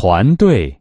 团队。